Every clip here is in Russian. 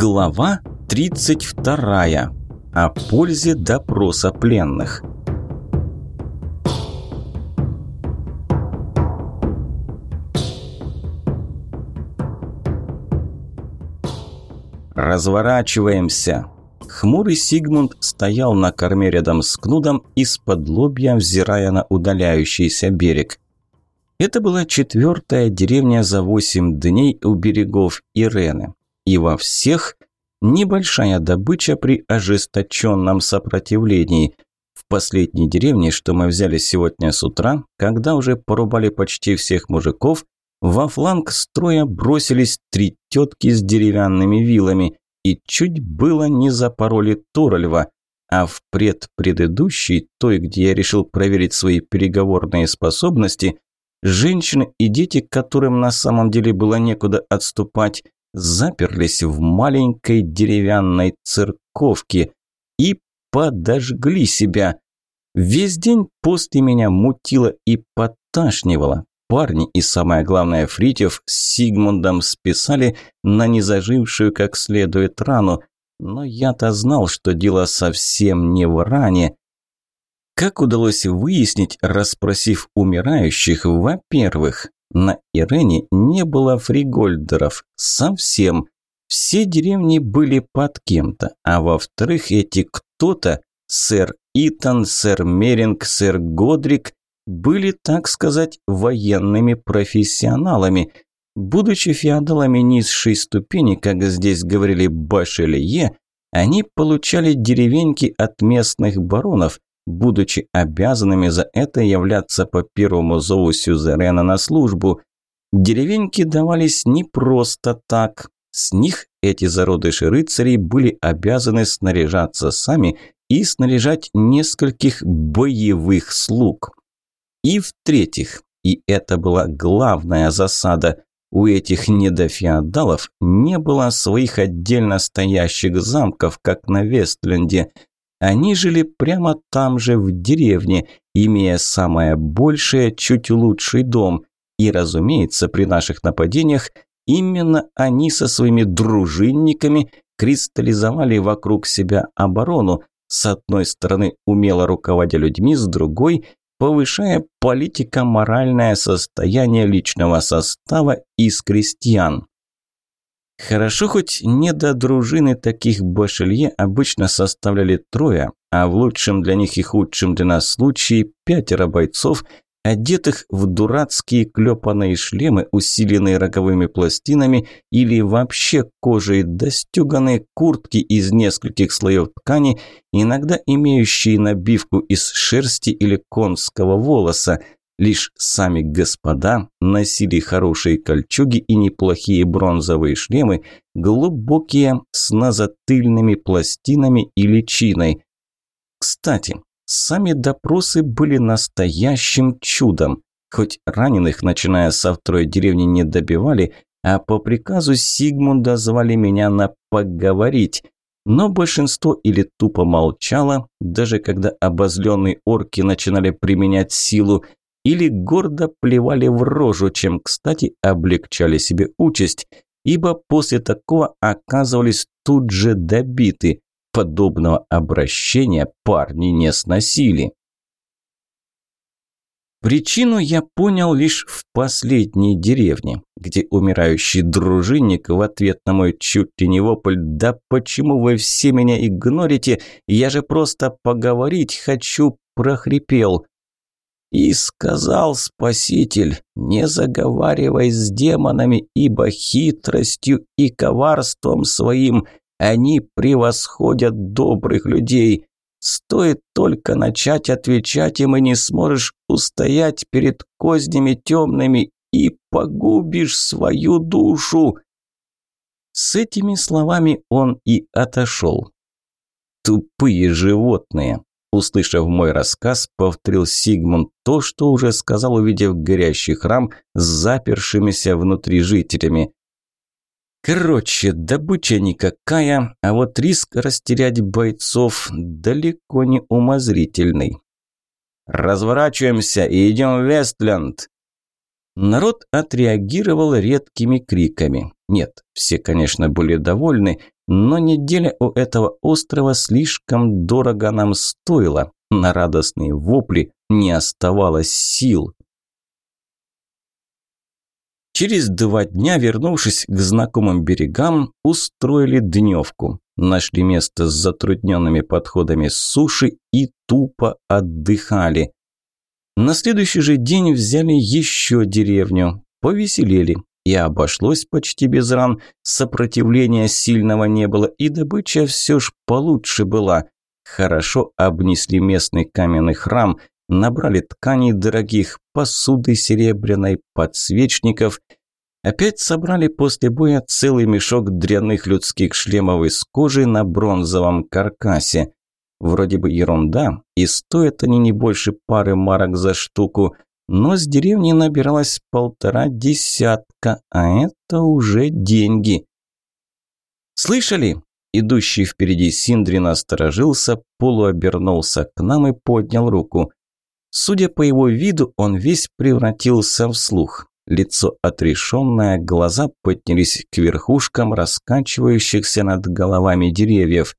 Глава 32. О пользе допроса пленных. «Разворачиваемся!» Хмурый Сигмунд стоял на корме рядом с Кнудом, из-под лобья взирая на удаляющийся берег. Это была четвертая деревня за восемь дней у берегов Ирены. И во всех небольшая добыча при ожесточенном сопротивлении. В последней деревне, что мы взяли сегодня с утра, когда уже порубали почти всех мужиков, во фланг строя бросились три тетки с деревянными вилами и чуть было не запороли Туральва. А в предпредыдущей, той, где я решил проверить свои переговорные способности, женщины и дети, которым на самом деле было некуда отступать, заперлись в маленькой деревянной церковке и подожгли себя. Весь день после меня мутило и поташнивало. Парни и, самое главное, Фритьев с Сигмундом списали на незажившую как следует рану. Но я-то знал, что дело совсем не в ране. Как удалось выяснить, расспросив умирающих, во-первых, на Ирене не было фригольдеров. Совсем. Все деревни были под кем-то. А во-вторых, эти кто-то, сэр Итан, сэр Меринг, сэр Годрик, были, так сказать, военными профессионалами. Будучи феодалами низшей ступени, как здесь говорили башелье, они получали деревеньки от местных баронов, будучи обязанными за это являться по первому зову сюзерена на службу. Деревеньки давались не просто так. С них эти зародыши рыцарей были обязаны снаряжаться сами и снаряжать нескольких боевых слуг. И в-третьих, и это была главная засада, у этих недофеодалов не было своих отдельно стоящих замков, как на Вестленде – они жили прямо там же, в деревне, имея самое большее, чуть лучший дом. И, разумеется, при наших нападениях именно они со своими дружинниками кристаллизовали вокруг себя оборону, с одной стороны умело руководя людьми, с другой повышая политико-моральное состояние личного состава из крестьян. Хорошо, хоть не до дружины таких башелье обычно составляли трое, а в лучшем для них и худшем для нас случае пятеро бойцов, одетых в дурацкие клепанные шлемы, усиленные роговыми пластинами или вообще кожей, достюганные куртки из нескольких слоев ткани, иногда имеющие набивку из шерсти или конского волоса – Лишь сами господа носили хорошие кольчуги и неплохие бронзовые шлемы, глубокие, с назатыльными пластинами и личиной. Кстати, сами допросы были настоящим чудом. Хоть раненых, начиная со второй деревни, не добивали, а по приказу Сигмунда звали меня на поговорить. Но большинство или тупо молчало, даже когда обозленные орки начинали применять силу, или гордо плевали в рожу, чем, кстати, облегчали себе участь, ибо после такого оказывались тут же добиты. Подобного обращения парни не сносили. Причину я понял лишь в последней деревне, где умирающий дружинник в ответ на мой чуть ли не вопль «Да почему вы все меня игнорите? Я же просто поговорить хочу!» прохрипел. И сказал Спаситель, не заговаривай с демонами, ибо хитростью и коварством своим они превосходят добрых людей. Стоит только начать отвечать им, и не сможешь устоять перед кознями темными и погубишь свою душу. С этими словами он и отошел. Тупые животные. Услышав мой рассказ, повторил Сигмунд то, что уже сказал, увидев горящий храм с запершимися внутри жителями. Короче, добыча никакая, а вот риск растерять бойцов далеко не умозрительный. «Разворачиваемся и идем в Вестленд!» Народ отреагировал редкими криками. Нет, все, конечно, были довольны, но неделя у этого острова слишком дорого нам стоила. На радостные вопли не оставалось сил. Через два дня, вернувшись к знакомым берегам, устроили дневку. Нашли место с затрудненными подходами с суши и тупо отдыхали. На следующий же день взяли еще деревню, повеселели. И обошлось почти без ран, сопротивления сильного не было, и добыча все ж получше была. Хорошо обнесли местный каменный храм, набрали тканей дорогих, посуды серебряной, подсвечников. Опять собрали после боя целый мешок дряных людских шлемов из кожи на бронзовом каркасе. Вроде бы ерунда, и стоят они не больше пары марок за штуку, но с деревни набиралось полтора десятка, а это уже деньги. «Слышали?» Идущий впереди Синдрин осторожился, полуобернулся к нам и поднял руку. Судя по его виду, он весь превратился в слух. Лицо отрешенное, глаза поднялись к верхушкам раскачивающихся над головами деревьев.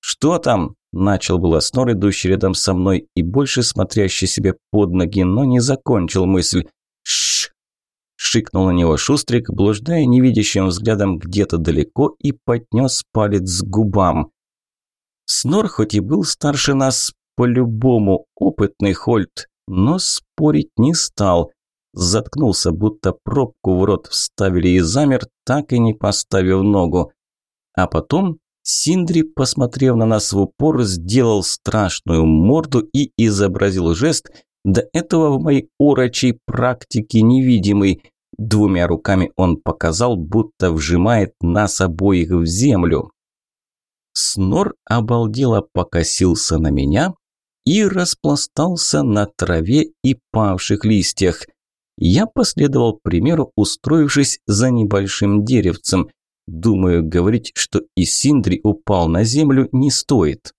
«Что там?» – начал было Снор, идущий рядом со мной и больше смотрящий себе под ноги, но не закончил мысль. «Шш!» – шикнул на него Шустрик, блуждая невидящим взглядом где-то далеко и поднес палец к губам. Снор хоть и был старше нас, по-любому опытный Хольт, но спорить не стал. Заткнулся, будто пробку в рот вставили и замер, так и не поставив ногу. А потом Синдри, посмотрев на нас в упор, сделал страшную морду и изобразил жест, до этого в моей урочей практике невидимый. Двумя руками он показал, будто вжимает нас обоих в землю. Снор обалдело покосился на меня, и распластался на траве и павших листьях. Я последовал примеру, устроившись за небольшим деревцем. Думаю, говорить, что и Синдри упал на землю, не стоит.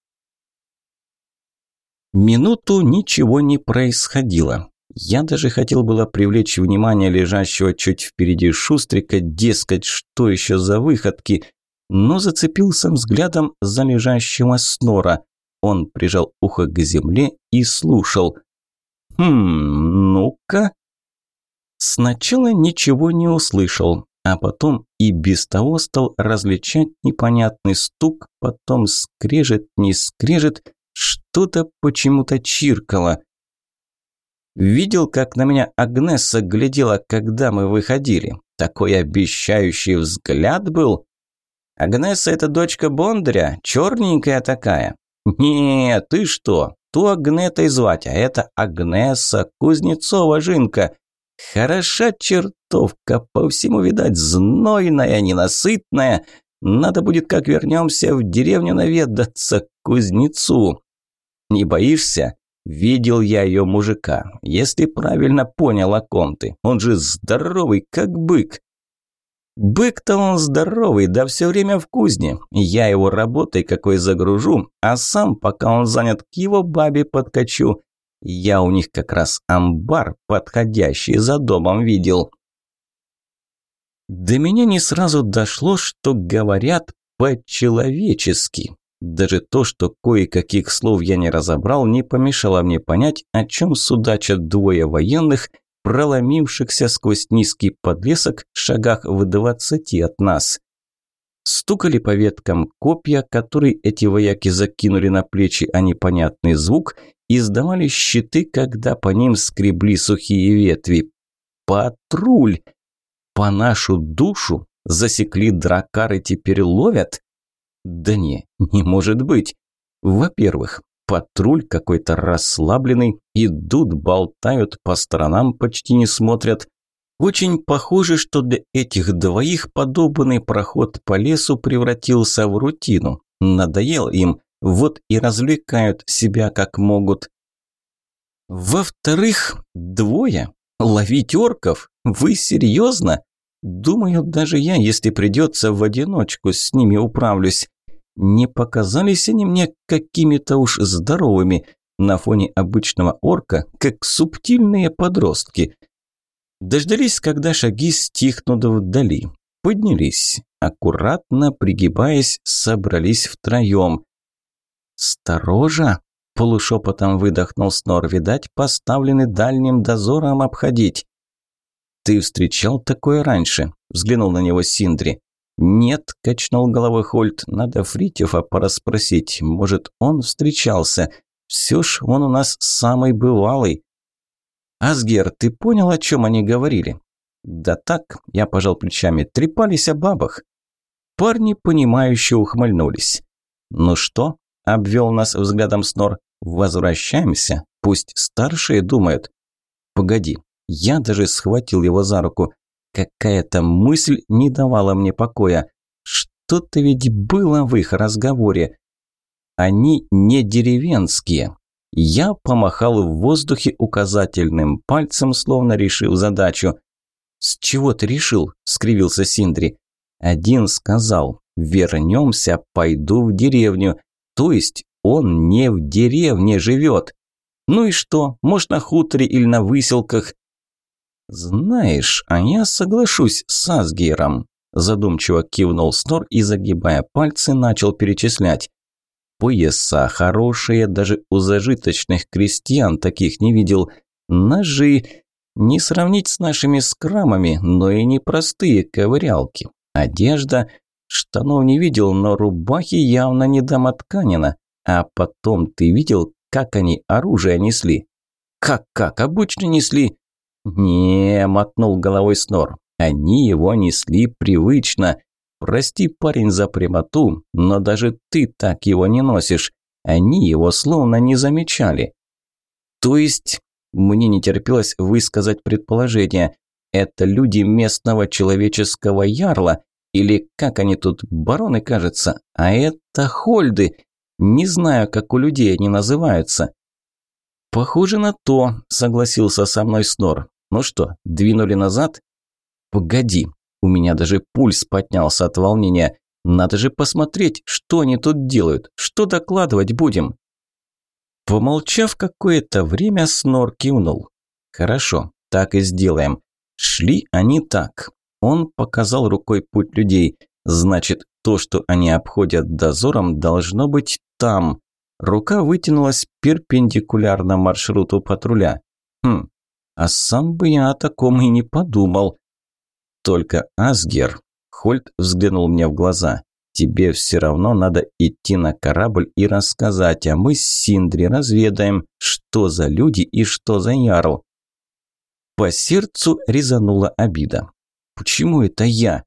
Минуту ничего не происходило. Я даже хотел было привлечь внимание лежащего чуть впереди Шустрика, дескать, что еще за выходки, но зацепился взглядом за лежащего снора. Он прижал ухо к земле и слушал. «Хм, ну-ка». Сначала ничего не услышал, а потом и без того стал различать непонятный стук, потом скрежет, не скрежет, что-то почему-то чиркало. Видел, как на меня Агнеса глядела, когда мы выходили. Такой обещающий взгляд был. Агнеса – это дочка Бондаря, черненькая такая. «Не, ты что? Ту Агнетой звать, а это Агнеса Кузнецова Жинка. Хороша чертовка, по всему, видать, знойная, ненасытная. Надо будет, как вернемся в деревню наведаться к кузнецу. Не боишься? Видел я ее мужика. Если правильно понял, о ком ты. Он же здоровый, как бык. Бык-то он здоровый, да все время в кузне. Я его работой какой загружу, а сам, пока он занят, к его бабе подкачу. Я у них как раз амбар, подходящий за домом, видел. До меня не сразу дошло, что говорят по-человечески. Даже то, что кое-каких слов я не разобрал, не помешало мне понять, о чем судачат двое военных – проломившихся сквозь низкий подлесок шагах в двадцати от нас. Стукали по веткам копья, которые эти вояки закинули на плечи, а непонятный звук, издавали щиты, когда по ним скребли сухие ветви. Патруль! По нашу душу засекли дракары, теперь ловят? Да не, не может быть. Во-первых, Патруль какой-то расслабленный, идут, болтают, по сторонам почти не смотрят. Очень похоже, что для этих двоих подобный проход по лесу превратился в рутину. Надоел им, вот и развлекают себя как могут. Во-вторых, двое. Ловить орков? Вы серьезно? Думаю, даже я, если придется, в одиночку с ними управлюсь. Не показались они мне какими-то уж здоровыми на фоне обычного орка, как субтильные подростки. Дождались, когда шаги стихнут вдали. Поднялись, аккуратно пригибаясь, собрались втроем. «Сторожа!» – полушепотом выдохнул Снор. «Видать, поставлены дальним дозором обходить». «Ты встречал такое раньше?» – взглянул на него Синдри. «Нет», – качнул головой Хольт, – «надо Фритьефа порасспросить. Может, он встречался. Все ж он у нас самый бывалый». «Асгер, ты понял, о чем они говорили?» «Да так», – я пожал плечами, – «трепались о бабах». Парни, понимающе ухмыльнулись. «Ну что?» – обвел нас взглядом Снор. «Возвращаемся. Пусть старшие думают». «Погоди». Я даже схватил его за руку. Какая-то мысль не давала мне покоя. Что-то ведь было в их разговоре. Они не деревенские. Я помахал в воздухе указательным пальцем, словно решив задачу. «С чего ты решил?» – скривился Синдри. Один сказал «Вернемся, пойду в деревню». То есть он не в деревне живет. Ну и что, может на хуторе или на выселках, «Знаешь, а я соглашусь с Асгейром», – задумчиво кивнул Снор и, загибая пальцы, начал перечислять. «Пояса хорошие, даже у зажиточных крестьян таких не видел. Ножи не сравнить с нашими скрамами, но и непростые ковырялки. Одежда штанов не видел, но рубахи явно не домотканина. А потом ты видел, как они оружие несли?» «Как-как? Обычно несли?» «Не», – мотнул головой Снор, – «они его несли привычно. Прости, парень, за прямоту, но даже ты так его не носишь. Они его словно не замечали». «То есть...» – мне не терпелось высказать предположение. «Это люди местного человеческого ярла? Или как они тут, бароны, кажется? А это хольды. Не знаю, как у людей они называются». «Похоже на то», – согласился со мной Снор. Ну что, двинули назад? Погоди, у меня даже пульс поднялся от волнения. Надо же посмотреть, что они тут делают, что докладывать будем. Помолчав какое-то время, Снор кивнул. Хорошо, так и сделаем. Шли они так. Он показал рукой путь людей. Значит, то, что они обходят дозором, должно быть там. Рука вытянулась перпендикулярно маршруту патруля. Хм, а сам бы я о таком и не подумал. Только Асгер, Хольт взглянул мне в глаза. Тебе все равно надо идти на корабль и рассказать, а мы с Синдри разведаем, что за люди и что за ярл. По сердцу резанула обида. Почему это я?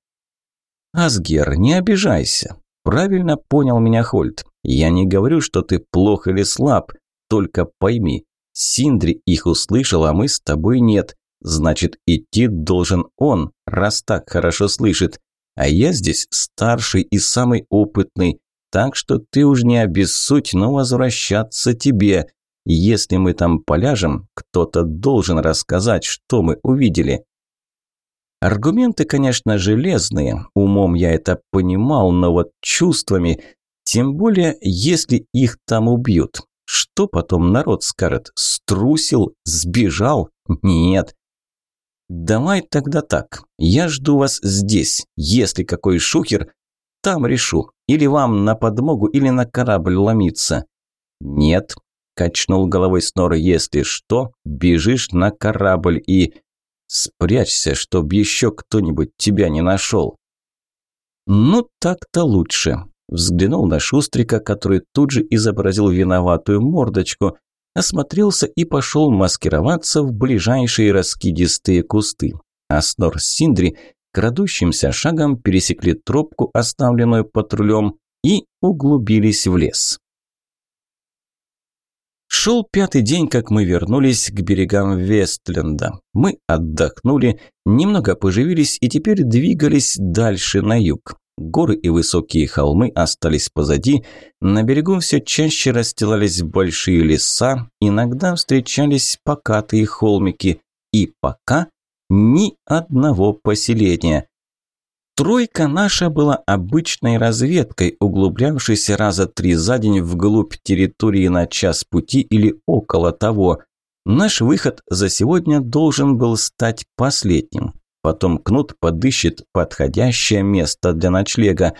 Асгер, не обижайся. Правильно понял меня Хольт. Я не говорю, что ты плох или слаб, только пойми, Синдри их услышал, а мы с тобой нет. Значит, идти должен он, раз так хорошо слышит. А я здесь старший и самый опытный, так что ты уж не обессудь, но возвращаться тебе. Если мы там поляжем, кто-то должен рассказать, что мы увидели. Аргументы, конечно, железные, умом я это понимал, но вот чувствами, тем более, если их там убьют. Что потом народ скажет? Струсил? Сбежал? Нет. Давай тогда так. Я жду вас здесь. Если какой шухер, там решу. Или вам на подмогу, или на корабль ломиться. Нет, качнул головой Снор. Если что, бежишь на корабль и... Спрячься, чтоб еще кто-нибудь тебя не нашел. Ну, так-то лучше. Взглянул на Шустрика, который тут же изобразил виноватую мордочку, осмотрелся и пошел маскироваться в ближайшие раскидистые кусты. Аснор с Синдри крадущимся шагом пересекли тропку, оставленную патрулем, и углубились в лес. Шел пятый день, как мы вернулись к берегам Вестленда. Мы отдохнули, немного поживились и теперь двигались дальше на юг. Горы и высокие холмы остались позади, на берегу все чаще расстилались большие леса, иногда встречались покатые холмики, и пока ни одного поселения. Тройка наша была обычной разведкой, углублявшейся раза три за день вглубь территории на час пути или около того. Наш выход за сегодня должен был стать последним. Потом Кнут подыщет подходящее место для ночлега.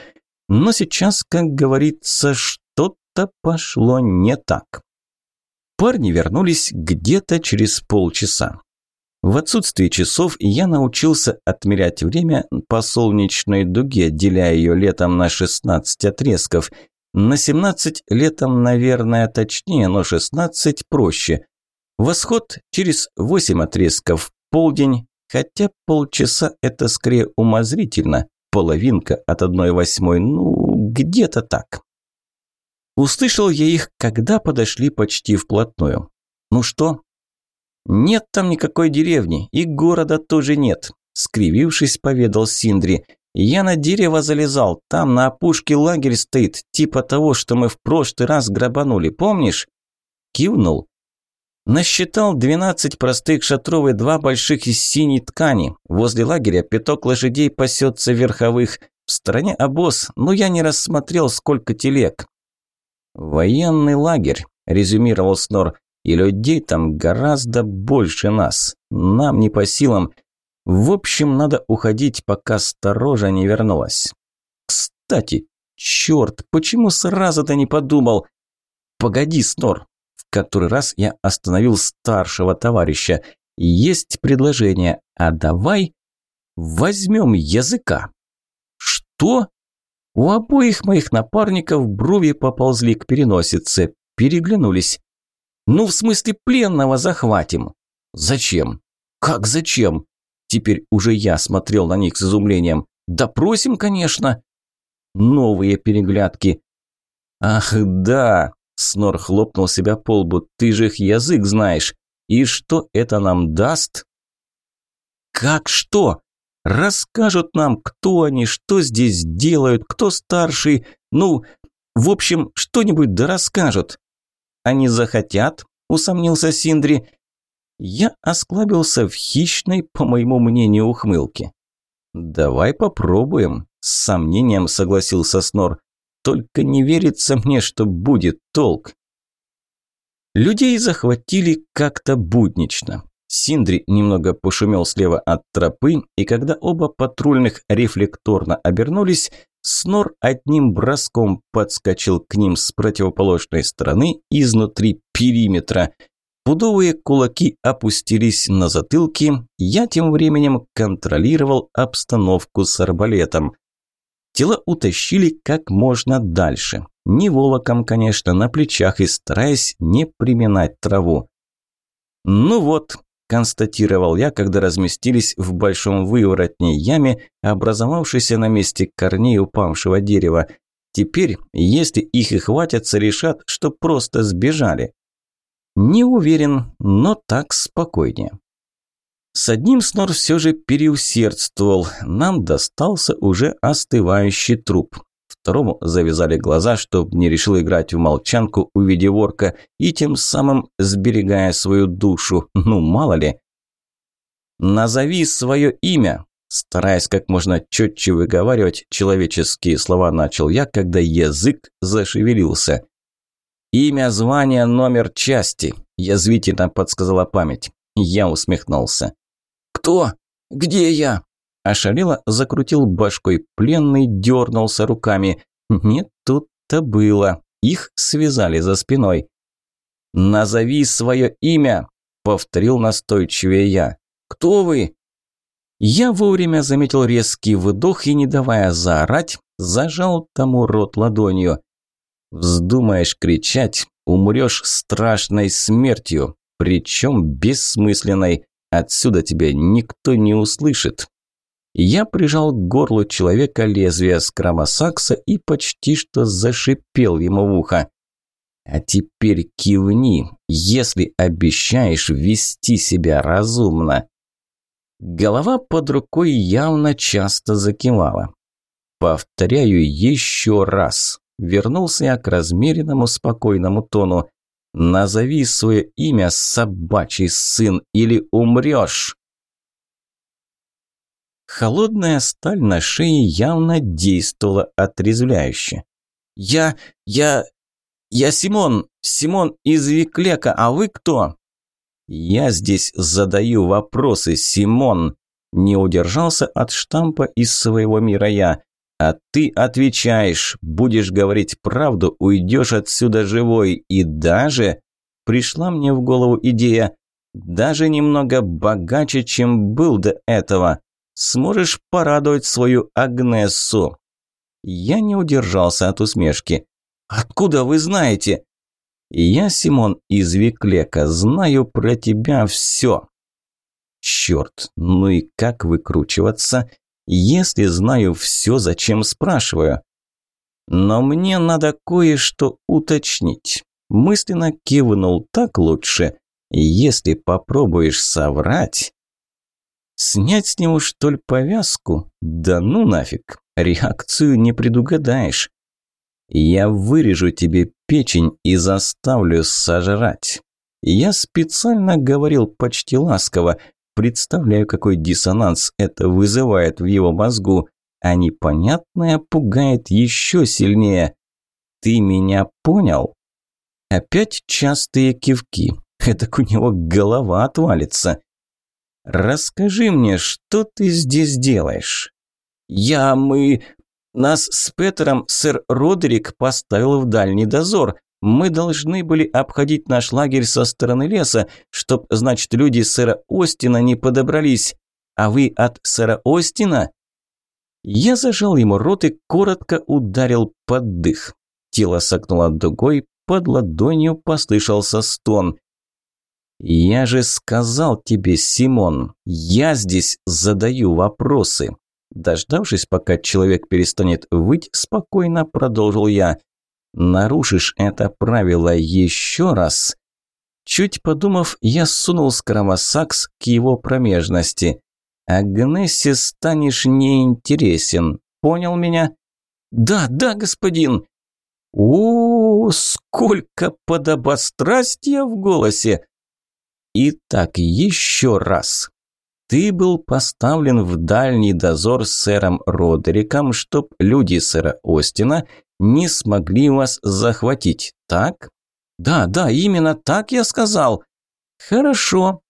Но сейчас, как говорится, что-то пошло не так. Парни вернулись где-то через полчаса. В отсутствие часов я научился отмерять время по солнечной дуге, деля ее летом на 16 отрезков. На 17 летом, наверное, точнее, но 16 проще. Восход через 8 отрезков, полдень, хотя полчаса это скорее умозрительно, половинка от 1 восьмой, ну, где-то так. Услышал я их, когда подошли почти вплотную. «Ну что?» «Нет там никакой деревни, и города тоже нет», – скривившись, поведал Синдри. «Я на дерево залезал, там на опушке лагерь стоит, типа того, что мы в прошлый раз грабанули, помнишь?» Кивнул. Насчитал двенадцать простых шатров и два больших из синей ткани. Возле лагеря пяток лошадей пасется верховых. В стороне обоз, но я не рассмотрел, сколько телег. «Военный лагерь», – резюмировал Снор, – «и людей там гораздо больше нас. Нам не по силам. В общем, надо уходить, пока сторожа не вернулась». «Кстати, черт, почему сразу-то не подумал?» «Погоди, Снор». В который раз я остановил старшего товарища. «Есть предложение, а давай возьмем языка». «Что?» У обоих моих напарников брови поползли к переносице, переглянулись. «Ну, в смысле, пленного захватим». «Зачем?» «Как зачем?» Теперь уже я смотрел на них с изумлением. «Допросим, конечно». Новые переглядки. «Ах, да!» – Снор хлопнул себя по лбу. «Ты же их язык знаешь. И что это нам даст?» «Как что?» Расскажут нам, кто они, что здесь делают, кто старший. Ну, в общем, что-нибудь да расскажут. Они захотят, усомнился Синдри. Я осклабился в хищной, по моему мнению, ухмылке. «Давай попробуем», – с сомнением согласился Снор. «Только не верится мне, что будет толк». Людей захватили как-то буднично. Синдри немного пошумел слева от тропы, и когда оба патрульных рефлекторно обернулись, Снор одним броском подскочил к ним с противоположной стороны изнутри периметра. Пудовые кулаки опустились на затылки, я тем временем контролировал обстановку с арбалетом. Тела утащили как можно дальше. Не волоком, конечно, на плечах и стараясь не приминать траву. Ну вот, констатировал я, когда разместились в большом выворотней яме, образовавшейся на месте корней упавшего дерева. Теперь, если их и хватятся, решат, что просто сбежали. Не уверен, но так спокойнее. С одним Снор все же переусердствовал. Нам достался уже остывающий труп. Второму завязали глаза, чтобы не решил играть в молчанку, увидев орка, и тем самым сберегая свою душу. Ну, мало ли. «Назови свое имя!» Стараясь как можно четче выговаривать человеческие слова, начал я, когда язык зашевелился. «Имя, звание, номер части», – язвительно подсказала память. Я усмехнулся. «Кто? Где я?» Ошалело закрутил башкой пленный, дернулся руками. Не тут-то было. Их связали за спиной. «Назови свое имя!» – повторил настойчивее я. «Кто вы?» Я вовремя заметил резкий выдох и, не давая заорать, зажал тому рот ладонью. «Вздумаешь кричать, умрешь страшной смертью, причем бессмысленной. Отсюда тебя никто не услышит, я прижал к горлу человека лезвие скромосакса и почти что зашипел ему в ухо. «А теперь кивни, если обещаешь вести себя разумно». Голова под рукой явно часто закивала. «Повторяю еще раз», – вернулся я к размеренному спокойному тону. «Назови свое имя, собачий сын, или умрешь!» Холодная сталь на шее явно действовала отрезвляюще. «Я... я... я Симон, Симон из Виклека, а вы кто?» «Я здесь задаю вопросы, Симон», Не удержался от штампа из своего мира я. А ты отвечаешь, будешь говорить правду, уйдешь отсюда живой. И даже... Пришла мне в голову идея. Даже немного богаче, чем был до этого. Сможешь порадовать свою Агнесу. Я не удержался от усмешки. «Откуда вы знаете?» «Я, Симон из Виклека, знаю про тебя все». «Черт, ну и как выкручиваться, если знаю все, зачем спрашиваю?» «Но мне надо кое-что уточнить». Мысленно кивнул так лучше. «Если попробуешь соврать...» «Снять с него, что ли, повязку? Да ну нафиг, реакцию не предугадаешь». Я вырежу тебе печень и заставлю сожрать. Я специально говорил почти ласково, представляю, какой диссонанс это вызывает в его мозгу, а непонятное пугает еще сильнее. Ты меня понял? Опять частые кивки. Это у него голова отвалится. Расскажи мне, что ты здесь делаешь? Я, мы, нас с Петером сэр Родерик поставил в дальний дозор. Мы должны были обходить наш лагерь со стороны леса, чтоб, значит, люди сэра Остина не подобрались. А вы от сэра Остина?» Я зажал ему рот и коротко ударил под дых. Тело согнуло дугой, под ладонью послышался стон. «Я же сказал тебе, Симон, я здесь задаю вопросы. Дождавшись, пока человек перестанет выть, спокойно продолжил я. «Нарушишь это правило еще раз?» Чуть подумав, я сунул скромосакс к его промежности. «Агнессе станешь неинтересен. Понял меня?» «Да, да, господин!» О, сколько подобострастия в голосе! Итак, еще раз. Ты был поставлен в дальний дозор с сэром Родериком, чтоб люди сэра Остина не смогли вас захватить, так? Да, да, именно так я сказал. Хорошо.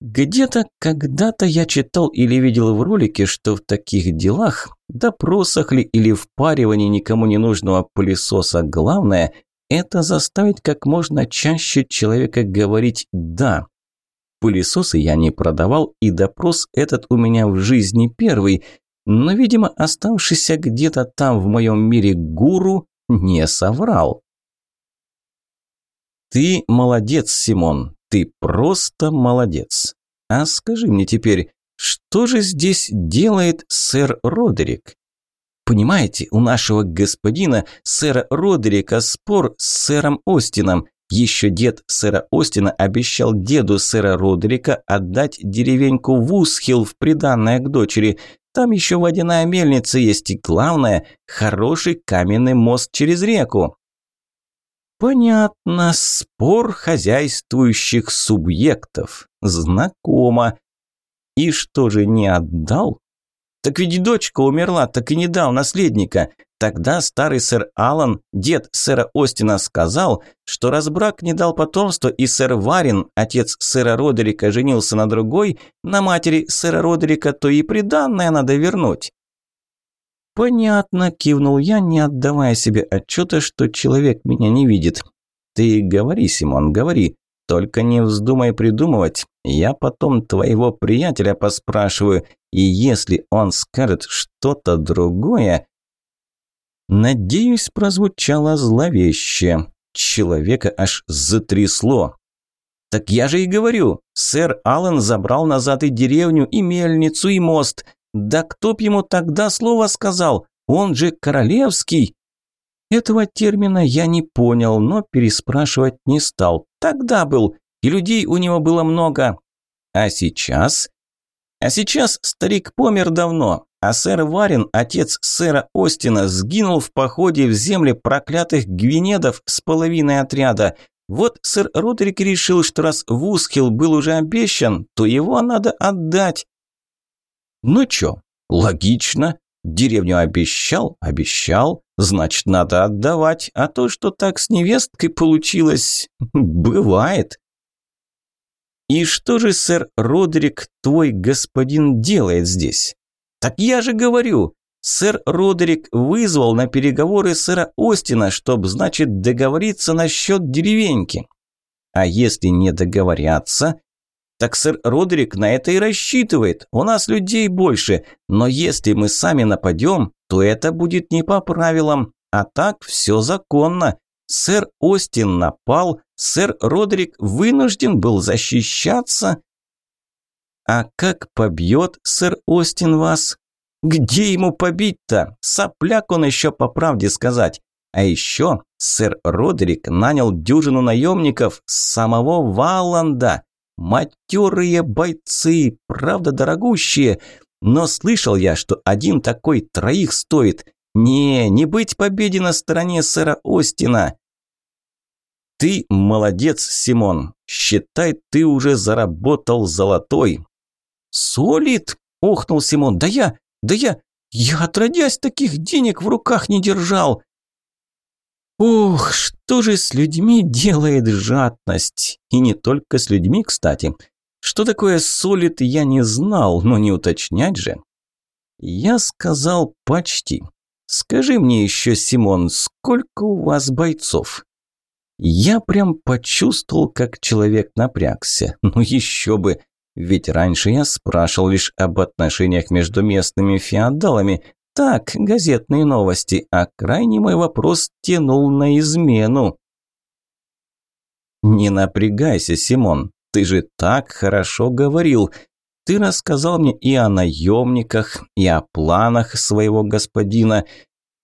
Где-то когда-то я читал или видел в ролике, что в таких делах, допросах ли или впаривании никому не нужного пылесоса, главное – это заставить как можно чаще человека говорить «да», Пылесосы я не продавал, и допрос этот у меня в жизни первый, но, видимо, оставшийся где-то там в моем мире гуру не соврал. Ты молодец, Симон, ты просто молодец. А скажи мне теперь, что же здесь делает сэр Родерик? Понимаете, у нашего господина, сэра Родерика, спор с сэром Остином. Еще дед сэра Остина обещал деду сэра Родрика отдать деревеньку Вусхилл в приданное к дочери. Там еще водяная мельница есть и, главное, хороший каменный мост через реку. Понятно, спор хозяйствующих субъектов. Знакомо. И что же не отдал? Так ведь дочка умерла, так и не дал наследника. Тогда старый сэр Аллан, дед сэра Остина, сказал, что раз брак не дал потомства, и сэр Варин, отец сэра Родерика, женился на другой, на матери сэра Родерика, то и приданное надо вернуть. «Понятно», – кивнул я, не отдавая себе отчета, что человек меня не видит. «Ты говори, Симон, говори. Только не вздумай придумывать. Я потом твоего приятеля поспрашиваю, и если он скажет что-то другое... Надеюсь, прозвучало зловеще. Человека аж затрясло. Так я же и говорю, сэр Аллен забрал назад и деревню, и мельницу, и мост. Да кто б ему тогда слово сказал? Он же королевский. Этого термина я не понял, но переспрашивать не стал. Тогда был, и людей у него было много. А сейчас? А сейчас старик помер давно, а сэр Варин, отец сэра Остина, сгинул в походе в земли проклятых гвинедов с половиной отряда. Вот сэр Родрик решил, что раз Вускил был уже обещан, то его надо отдать. Ну чё, логично. Деревню обещал, обещал, значит, надо отдавать. А то, что так с невесткой получилось, бывает. «И что же, сэр Родрик, твой господин делает здесь?» «Так я же говорю, сэр Родерик вызвал на переговоры сэра Остина, чтобы, значит, договориться насчет деревеньки. А если не договорятся, так сэр Родерик на это и рассчитывает. У нас людей больше, но если мы сами нападем, то это будет не по правилам, а так все законно. Сэр Остин напал, сэр Родерик вынужден был защищаться. А как побьет сэр Остин вас? Где ему побить-то? Сопляк он еще по правде сказать. А еще сэр Родерик нанял дюжину наемников с самого Валланда. Матерые бойцы, правда дорогущие. Но слышал я, что один такой троих стоит. Не, не быть победе на стороне сэра Остина. Ты молодец, Симон. Считай, ты уже заработал золотой. Солид, охнул Симон. Да я, да я... Я отродясь таких денег в руках не держал. Ух, что же с людьми делает жадность? И не только с людьми, кстати. Что такое солид, я не знал, но не уточнять же. Я сказал почти. Скажи мне еще, Симон, сколько у вас бойцов? Я прям почувствовал, как человек напрягся. Ну еще бы, ведь раньше я спрашивал лишь об отношениях между местными феодалами. Так, газетные новости, а крайний мой вопрос тянул на измену. «Не напрягайся, Симон, ты же так хорошо говорил. Ты рассказал мне и о наемниках, и о планах своего господина.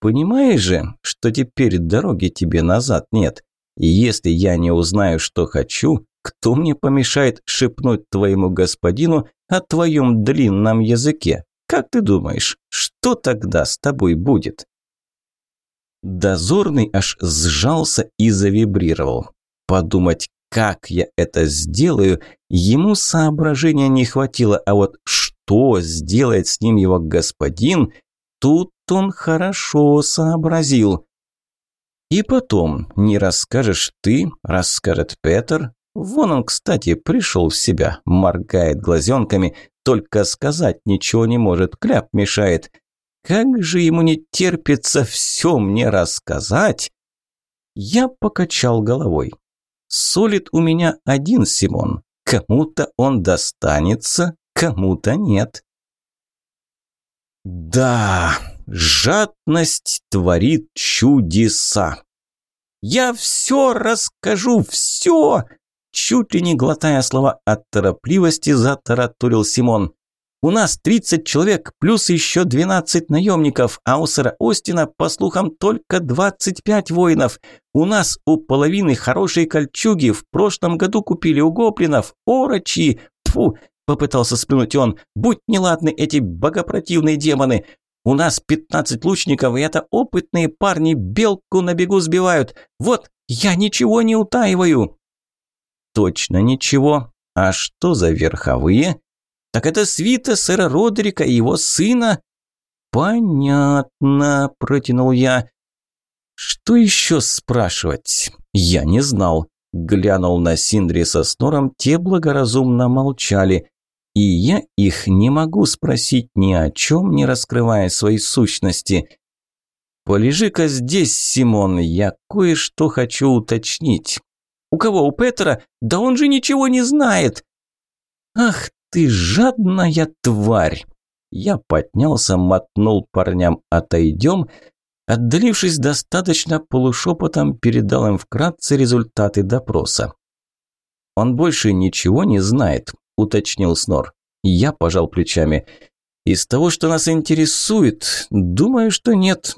Понимаешь же, что теперь дороги тебе назад нет. И если я не узнаю, что хочу, кто мне помешает шепнуть твоему господину о твоем длинном языке? Как ты думаешь, что тогда с тобой будет?» Дозорный аж сжался и завибрировал. Подумать, как я это сделаю, ему соображения не хватило, а вот что сделает с ним его господин, тут он хорошо сообразил. И потом, не расскажешь ты, расскажет Петр, Вон он, кстати, пришел в себя, моргает глазенками, только сказать ничего не может, кляп мешает. Как же ему не терпится все мне рассказать? Я покачал головой. Солид у меня один, Симон. Кому-то он достанется, кому-то нет. Да, жадность творит чудеса. Я все расскажу, все, Чуть ли не глотая слова от торопливости, затараторил Симон. «У нас 30 человек, плюс еще 12 наемников, а у сэра Остина, по слухам, только 25 воинов. У нас у половины хорошие кольчуги, в прошлом году купили у гоблинов, орочи. Фу, попытался сплюнуть он. Будь неладны эти богопротивные демоны. У нас 15 лучников, и это опытные парни белку на бегу сбивают. Вот, я ничего не утаиваю точно ничего. А что за верховые? Так это свита сэра Родрика и его сына. Понятно, протянул я. Что еще спрашивать? Я не знал. Глянул на Синдри со Снором, те благоразумно молчали. И я их не могу спросить ни о чем, не раскрывая своей сущности. «Полежи-ка здесь, Симон, я кое-что хочу уточнить. У кого? У Петера? Да он же ничего не знает. Ах ты жадная тварь. Я поднялся, мотнул парням «отойдем», Отдалившись достаточно, полушепотом передал им вкратце результаты допроса. «Он больше ничего не знает», – уточнил Снор. Я пожал плечами. «Из того, что нас интересует, думаю, что нет.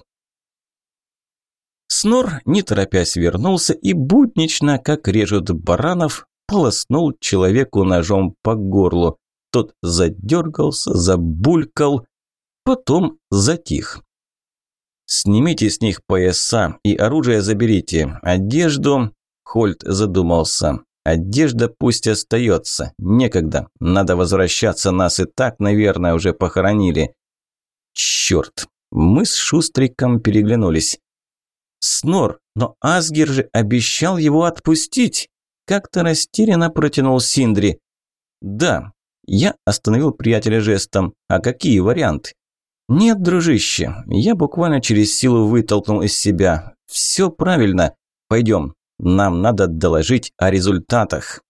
Снор, не торопясь, вернулся и буднично, как режут баранов, полоснул человеку ножом по горлу. Тот задергался, забулькал, потом затих. «Снимите с них пояса и оружие заберите. Одежду...» Хольт задумался. «Одежда пусть остается. Некогда. Надо возвращаться. Нас и так, наверное, уже похоронили». «Черт!» Мы с Шустриком переглянулись. Снор, но Асгер же обещал его отпустить. Как-то растерянно протянул Синдри. «Да». Я остановил приятеля жестом. «А какие варианты?» «Нет, дружище, я буквально через силу вытолкнул из себя. Все правильно. Пойдем, нам надо доложить о результатах».